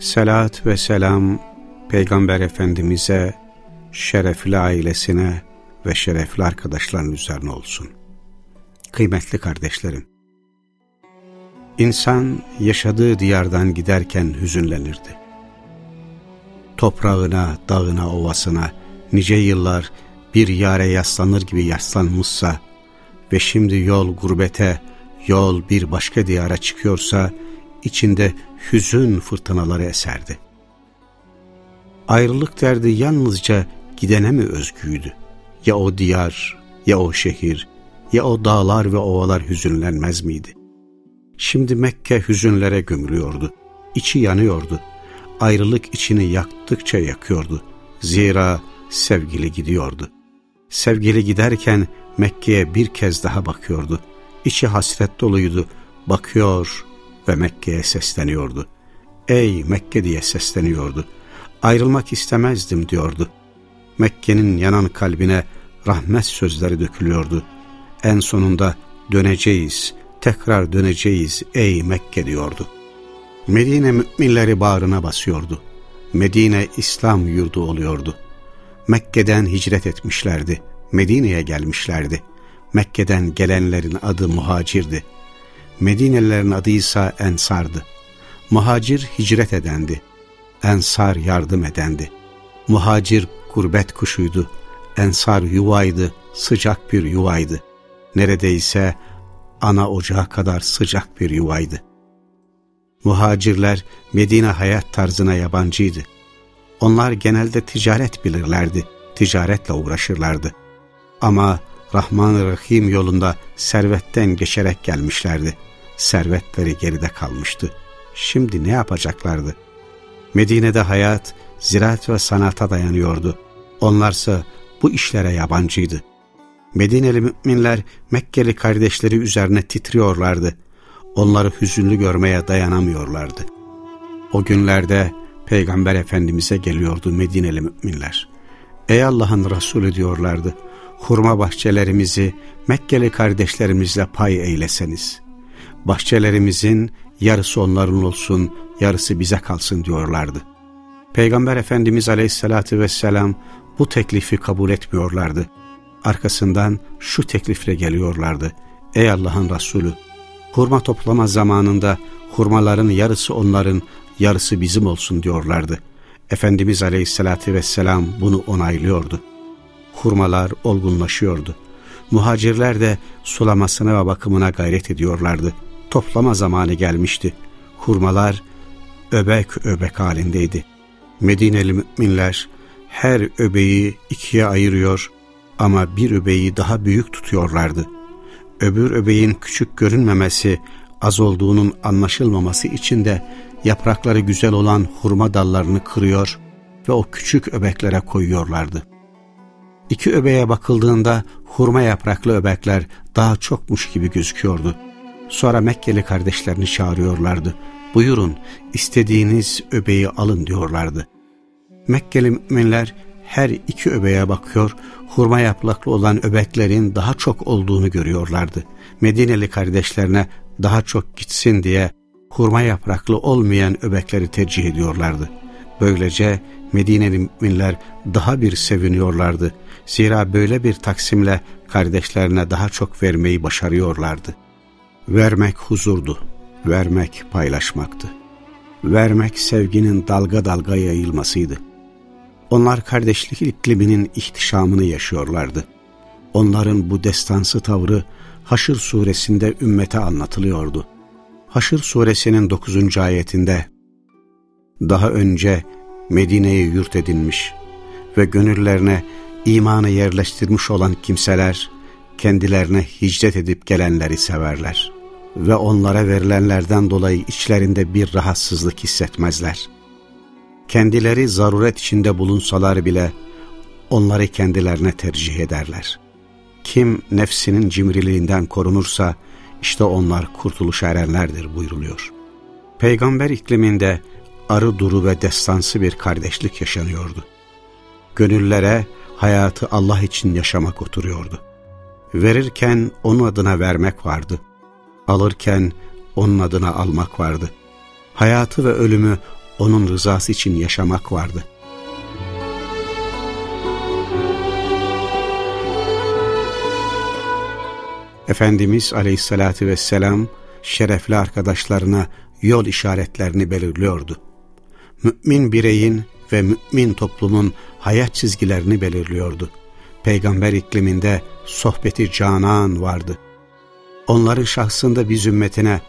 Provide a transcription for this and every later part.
Selat ve selam Peygamber Efendimiz'e, şerefli ailesine ve şerefli arkadaşların üzerine olsun. Kıymetli kardeşlerim, İnsan yaşadığı diyardan giderken hüzünlenirdi. Toprağına, dağına, ovasına nice yıllar bir yare yaslanır gibi yaslanmışsa ve şimdi yol gurbete, yol bir başka diyara çıkıyorsa, içinde hüzün fırtınaları eserdi. Ayrılık derdi yalnızca gidene mi özgüydü? Ya o diyar, ya o şehir, ya o dağlar ve ovalar hüzünlenmez miydi? Şimdi Mekke hüzünlere gömülüyordu. İçi yanıyordu. Ayrılık içini yaktıkça yakıyordu. Zira sevgili gidiyordu. Sevgili giderken Mekke'ye bir kez daha bakıyordu. İçi hasret doluydu. Bakıyor ve Mekke'ye sesleniyordu. Ey Mekke diye sesleniyordu. Ayrılmak istemezdim diyordu. Mekke'nin yanan kalbine rahmet sözleri dökülüyordu. En sonunda döneceğiz, tekrar döneceğiz ey Mekke diyordu. Medine müminleri bağrına basıyordu. Medine İslam yurdu oluyordu. Mekke'den hicret etmişlerdi. Medine'ye gelmişlerdi. Mekke'den gelenlerin adı muhacirdi. Medinelilerin adıysa Ensar'dı. Muhacir hicret edendi. Ensar yardım edendi. Muhacir gurbet kuşuydu. Ensar yuvaydı, sıcak bir yuvaydı. Neredeyse ana ocağı kadar sıcak bir yuvaydı. Muhacirler Medine hayat tarzına yabancıydı. Onlar genelde ticaret bilirlerdi, ticaretle uğraşırlardı. Ama Rahman-ı Rahim yolunda servetten geçerek gelmişlerdi. Servetleri geride kalmıştı. Şimdi ne yapacaklardı? Medine'de hayat, ziraat ve sanata dayanıyordu. Onlarsa bu işlere yabancıydı. Medineli müminler Mekkeli kardeşleri üzerine titriyorlardı. Onları hüzünlü görmeye dayanamıyorlardı. O günlerde Peygamber Efendimiz'e geliyordu Medineli müminler. Ey Allah'ın Resulü diyorlardı hurma bahçelerimizi Mekkeli kardeşlerimizle pay eyleseniz. Bahçelerimizin yarısı onların olsun, yarısı bize kalsın diyorlardı. Peygamber Efendimiz Aleyhisselatü Vesselam bu teklifi kabul etmiyorlardı. Arkasından şu teklifle geliyorlardı. Ey Allah'ın Resulü! Hurma toplama zamanında hurmaların yarısı onların, yarısı bizim olsun diyorlardı. Efendimiz Aleyhisselatü Vesselam bunu onaylıyordu hurmalar olgunlaşıyordu. Muhacirler de sulamasına ve bakımına gayret ediyorlardı. Toplama zamanı gelmişti. Hurmalar öbek öbek halindeydi. Medineli müminler her öbeği ikiye ayırıyor ama bir öbeği daha büyük tutuyorlardı. Öbür öbeğin küçük görünmemesi, az olduğunun anlaşılmaması için de yaprakları güzel olan hurma dallarını kırıyor ve o küçük öbeklere koyuyorlardı. İki öbeğe bakıldığında hurma yapraklı öbekler daha çokmuş gibi gözüküyordu. Sonra Mekkeli kardeşlerini çağırıyorlardı. Buyurun istediğiniz öbeği alın diyorlardı. Mekkeli müminler her iki öbeğe bakıyor, hurma yapraklı olan öbeklerin daha çok olduğunu görüyorlardı. Medineli kardeşlerine daha çok gitsin diye hurma yapraklı olmayan öbekleri tercih ediyorlardı. Böylece Medineli müminler daha bir seviniyorlardı. Zira böyle bir taksimle kardeşlerine daha çok vermeyi başarıyorlardı. Vermek huzurdu, vermek paylaşmaktı. Vermek sevginin dalga dalga yayılmasıydı. Onlar kardeşlik ikliminin ihtişamını yaşıyorlardı. Onların bu destansı tavrı Haşr suresinde ümmete anlatılıyordu. Haşr suresinin 9. ayetinde daha önce Medine'yi yurt edinmiş ve gönüllerine imanı yerleştirmiş olan kimseler kendilerine hicret edip gelenleri severler ve onlara verilenlerden dolayı içlerinde bir rahatsızlık hissetmezler. kendileri zaruret içinde bulunsalar bile onları kendilerine tercih ederler. Kim nefsinin cimriliğinden korunursa işte onlar kurtuluş erenlerdir buyruluyor. Peygamber ikliminde arı duru ve destansı bir kardeşlik yaşanıyordu. Gönüllere hayatı Allah için yaşamak oturuyordu. Verirken onun adına vermek vardı. Alırken onun adına almak vardı. Hayatı ve ölümü onun rızası için yaşamak vardı. Efendimiz aleyhissalatü vesselam şerefli arkadaşlarına yol işaretlerini belirliyordu. Mümin bireyin ve mümin toplumun hayat çizgilerini belirliyordu. Peygamber ikliminde sohbeti canan vardı. Onların şahsında biz ümmetine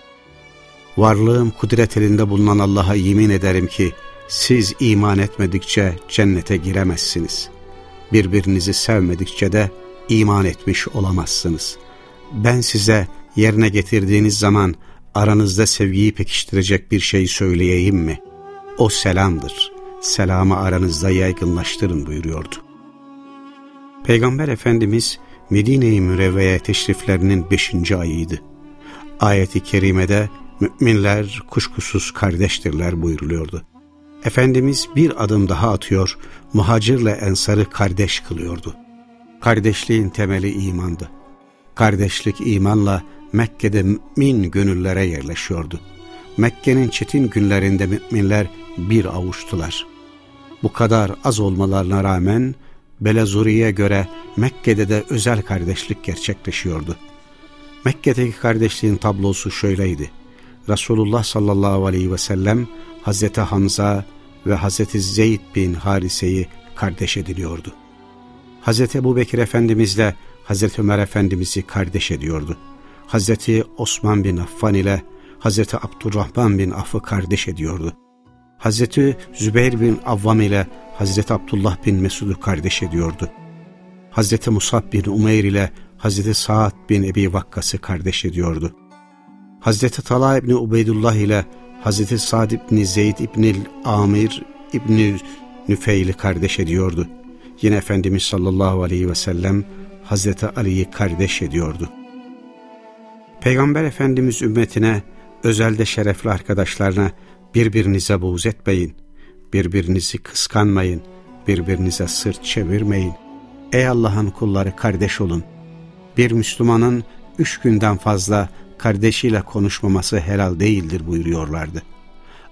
varlığım kudret elinde bulunan Allah'a yemin ederim ki siz iman etmedikçe cennete giremezsiniz. Birbirinizi sevmedikçe de iman etmiş olamazsınız. Ben size yerine getirdiğiniz zaman aranızda sevgiyi pekiştirecek bir şey söyleyeyim mi? O selamdır. Selamı aranızda yaygınlaştırın buyuruyordu. Peygamber Efendimiz Medine-i Mürevve'ye teşriflerinin beşinci ayıydı. Ayeti kerimede müminler kuşkusuz kardeştirler buyuruluyordu. Efendimiz bir adım daha atıyor, muhacirle ensarı kardeş kılıyordu. Kardeşliğin temeli imandı. Kardeşlik imanla Mekke'de mümin gönüllere yerleşiyordu. Mekke'nin çetin günlerinde müminler bir avuçtular. Bu kadar az olmalarına rağmen Belazuri'ye göre Mekke'de de özel kardeşlik gerçekleşiyordu. Mekke'deki kardeşliğin tablosu şöyleydi. Resulullah sallallahu aleyhi ve sellem Hazreti Hamza ve Hazreti Zeyd bin Harise'yi kardeş ediliyordu. Hazreti Ebu Bekir Efendimizle Hazreti Ömer Efendimiz'i kardeş ediyordu. Hazreti Osman bin Affan ile Hazreti Abdurrahman bin Aff'ı kardeş ediyordu. Hazreti Zübeyir bin Avvam ile Hazreti Abdullah bin Mesud'u kardeş ediyordu. Hazreti Musab bin Umeyr ile Hazreti Sa'd bin Ebi Vakkas'ı kardeş ediyordu. Hazreti Talha İbni Ubeydullah ile Hazreti Sa'd İbni Zeyd İbni Amir İbni Nüfeil'i kardeş ediyordu. Yine Efendimiz sallallahu aleyhi ve sellem Hazreti Ali'yi kardeş ediyordu. Peygamber Efendimiz ümmetine, özelde şerefli arkadaşlarına birbirinize buğz etmeyin, birbirinizi kıskanmayın, birbirinize sırt çevirmeyin. Ey Allah'ın kulları kardeş olun. Bir Müslümanın üç günden fazla kardeşiyle konuşmaması helal değildir buyuruyorlardı.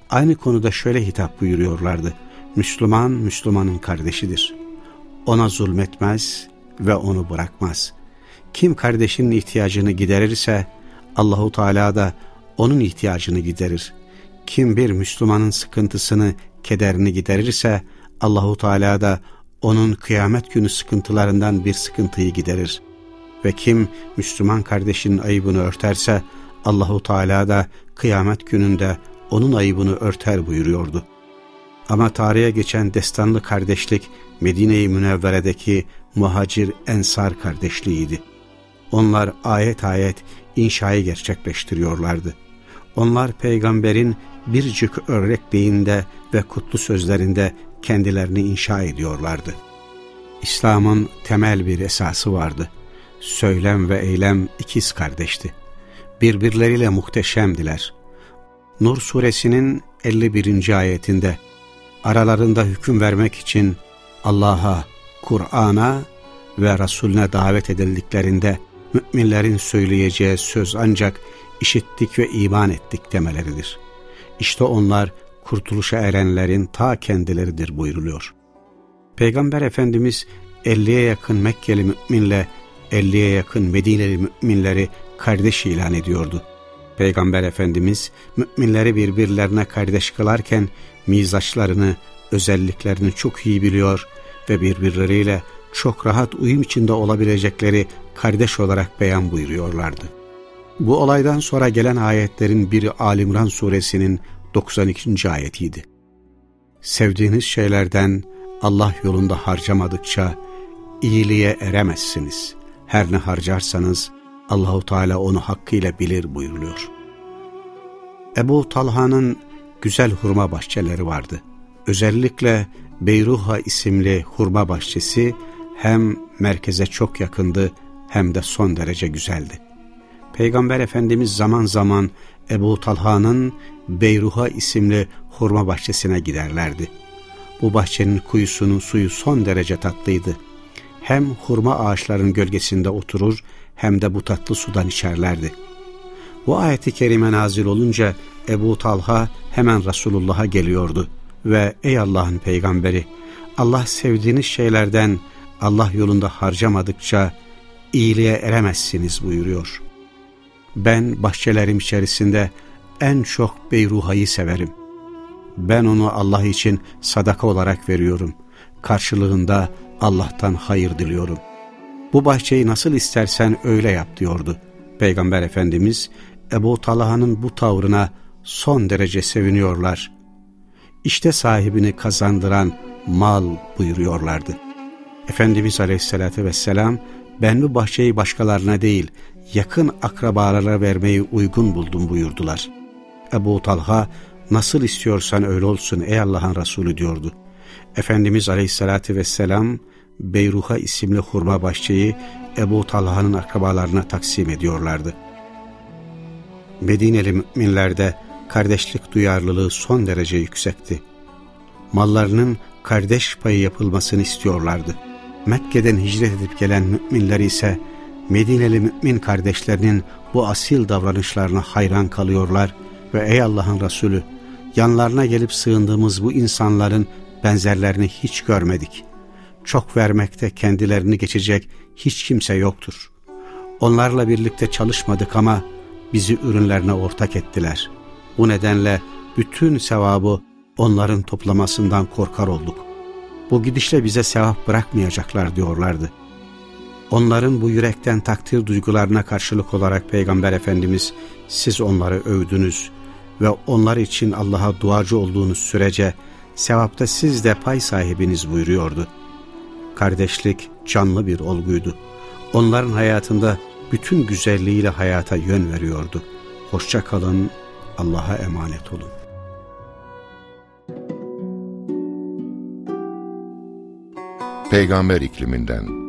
Aynı konuda şöyle hitap buyuruyorlardı. Müslüman, Müslümanın kardeşidir. Ona zulmetmez ve onu bırakmaz. Kim kardeşinin ihtiyacını giderirse Allahu Teala da onun ihtiyacını giderir. Kim bir Müslümanın sıkıntısını, kederini giderirse Allahu Teala da onun kıyamet günü sıkıntılarından bir sıkıntıyı giderir. Ve kim Müslüman kardeşinin ayıbını örterse Allahu Teala da kıyamet gününde onun ayıbını örter buyuruyordu. Ama tarihe geçen destanlı kardeşlik Medine-i Münevvere'deki muhacir ensar kardeşliğiydi. Onlar ayet ayet inşayı gerçekleştiriyorlardı. Onlar peygamberin bircik örnekliğinde ve kutlu sözlerinde kendilerini inşa ediyorlardı. İslam'ın temel bir esası vardı. Söylem ve eylem ikiz kardeşti. Birbirleriyle muhteşemdiler. Nur suresinin 51. ayetinde aralarında hüküm vermek için Allah'a, Kur'an'a ve Resulüne davet edildiklerinde müminlerin söyleyeceği söz ancak işittik ve iman ettik demeleridir. İşte onlar kurtuluşa erenlerin ta kendileridir buyruluyor. Peygamber Efendimiz 50'ye yakın Mekkeli müminle 50'ye yakın Medineli müminleri kardeş ilan ediyordu. Peygamber Efendimiz müminleri birbirlerine kardeş kılarken mizaçlarını, özelliklerini çok iyi biliyor ve birbirleriyle çok rahat uyum içinde olabilecekleri kardeş olarak beyan buyuruyorlardı. Bu olaydan sonra gelen ayetlerin biri Alimran suresinin 92. ayetiydi. Sevdiğiniz şeylerden Allah yolunda harcamadıkça iyiliğe eremezsiniz. Her ne harcarsanız Allahu Teala onu hakkıyla bilir buyuruluyor. Ebu Talha'nın güzel hurma bahçeleri vardı. Özellikle Beyruha isimli hurma bahçesi hem merkeze çok yakındı hem de son derece güzeldi. Peygamber Efendimiz zaman zaman Ebu Talha'nın Beyruha isimli hurma bahçesine giderlerdi. Bu bahçenin kuyusunun suyu son derece tatlıydı. Hem hurma ağaçların gölgesinde oturur hem de bu tatlı sudan içerlerdi. Bu ayeti kerime nazil olunca Ebu Talha hemen Resulullah'a geliyordu ve ''Ey Allah'ın peygamberi, Allah sevdiğiniz şeylerden Allah yolunda harcamadıkça iyiliğe eremezsiniz.'' buyuruyor. Ben bahçelerim içerisinde en çok Beyruha'yı severim. Ben onu Allah için sadaka olarak veriyorum. Karşılığında Allah'tan hayır diliyorum. Bu bahçeyi nasıl istersen öyle yap diyordu. Peygamber Efendimiz Ebu Talha'nın bu tavrına son derece seviniyorlar. İşte sahibini kazandıran mal buyuruyorlardı. Efendimiz Aleyhisselatü Vesselam ben bu bahçeyi başkalarına değil yakın akrabalara vermeyi uygun buldum buyurdular. Ebu Talha nasıl istiyorsan öyle olsun ey Allah'ın Resulü diyordu. Efendimiz Aleyhisselatü Vesselam Beyruha isimli hurma bahçeyi Ebu Talha'nın akrabalarına taksim ediyorlardı. Medineli müminlerde kardeşlik duyarlılığı son derece yüksekti. Mallarının kardeş payı yapılmasını istiyorlardı. Mekke'den hicret edip gelen müminler ise Medineli mümin kardeşlerinin bu asil davranışlarına hayran kalıyorlar ve ey Allah'ın Resulü yanlarına gelip sığındığımız bu insanların benzerlerini hiç görmedik. Çok vermekte kendilerini geçecek hiç kimse yoktur. Onlarla birlikte çalışmadık ama bizi ürünlerine ortak ettiler. Bu nedenle bütün sevabı onların toplamasından korkar olduk. Bu gidişle bize sevap bırakmayacaklar diyorlardı. Onların bu yürekten takdir duygularına karşılık olarak Peygamber Efendimiz siz onları övdünüz ve onlar için Allah'a duacı olduğunuz sürece sevapta siz de pay sahibiniz buyuruyordu. Kardeşlik canlı bir olguydu. Onların hayatında bütün güzelliğiyle hayata yön veriyordu. Hoşça kalın, Allah'a emanet olun. Peygamber ikliminden